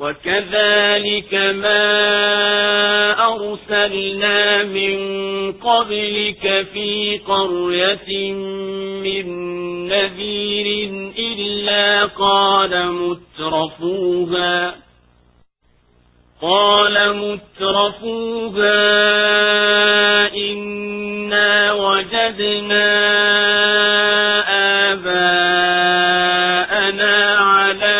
وكذلك ما أرسلنا من قبلك في قرية من نذير إلا قال مترفوها قال مترفوها إنا وجدنا آباءنا على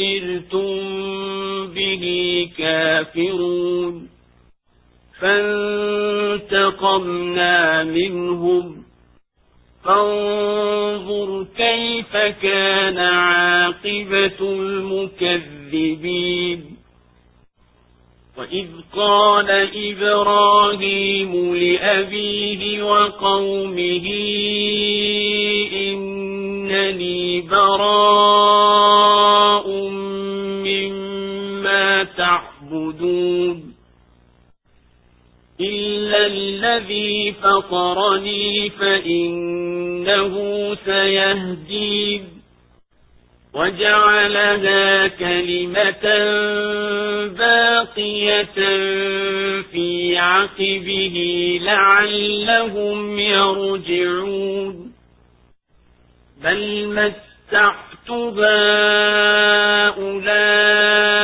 أرسلتم به كافرون فانتقمنا منهم فانظر كيف كان عاقبة المكذبين وإذ قال إبراهيم لأبيه وقومه إنني براء تعبدون إلا الذي فطرني فإنه سيهدين وجعلها كلمة باقية في عقبه لعلهم يرجعون بل مستعت هؤلاء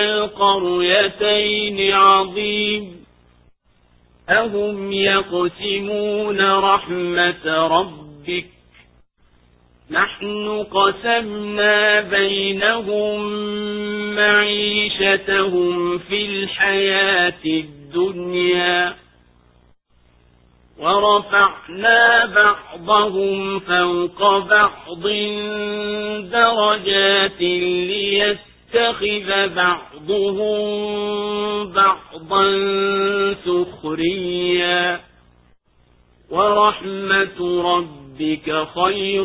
القريتين عظيم. أهم يقسمون رحمة ربك. نحن قسمنا بينهم معيشتهم في الحياة الدنيا. ورفعنا بعضهم فوق بعض درجات ليتخذ بعضهم بعضا سخريا. ورحمة ربك خير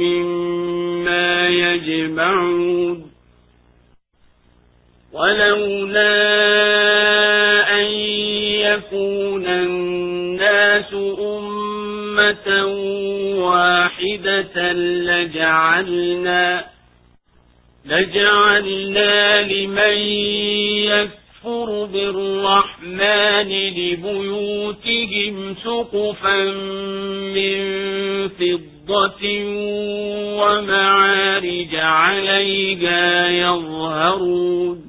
مما يجمعون. ولولا أن يكون الناس أمة واحدة لجعلنا لجعلنا لمن يكفر بالرحمن لبيوتهم سقفا من فضة ومعارج عليها يظهرون